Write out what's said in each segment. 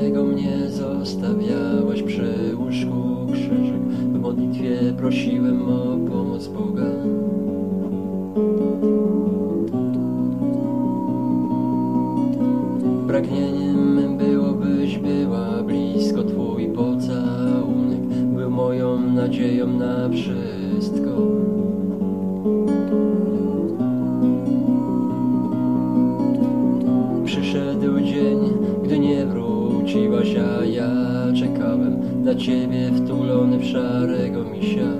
samego mnie zostawiałaś przy łóżku krzyżyk. W modlitwie prosiłem o pomoc Boga. Pragnieniem było, byś była blisko Twój pocałunek był moją nadzieją na wszystko. Ja czekałem na Ciebie wtulony w szarego misia.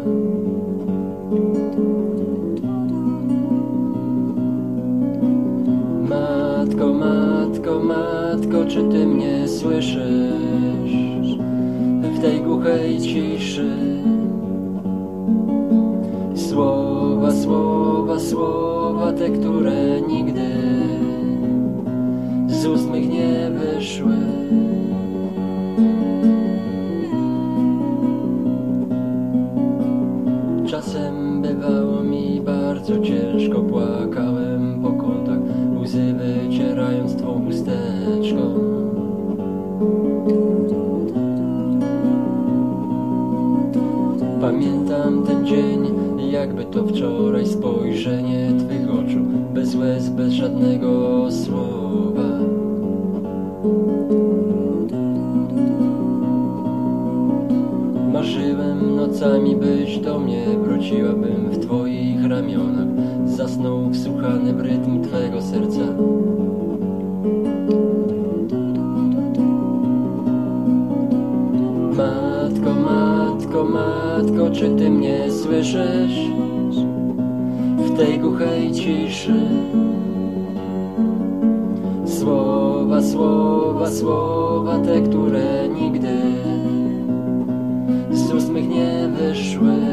Matko, matko, matko, czy ty mnie słyszysz w tej głuchej ciszy? Słowa, słowa, słowa, te, które nigdy z ust mych nie wyszły. Czasem bywało mi bardzo ciężko, płakałem po kątach, łzy wycierając twą chusteczką. Pamiętam ten dzień, jakby to wczoraj spojrzenie Marzyłem nocami, byś do mnie wróciła, bym w twoich ramionach zasnął wsłuchany w rytm twego serca. Matko, matko, matko, czy ty mnie słyszysz w tej głuchej ciszy? Słowa, słowa, słowa, te, które nigdy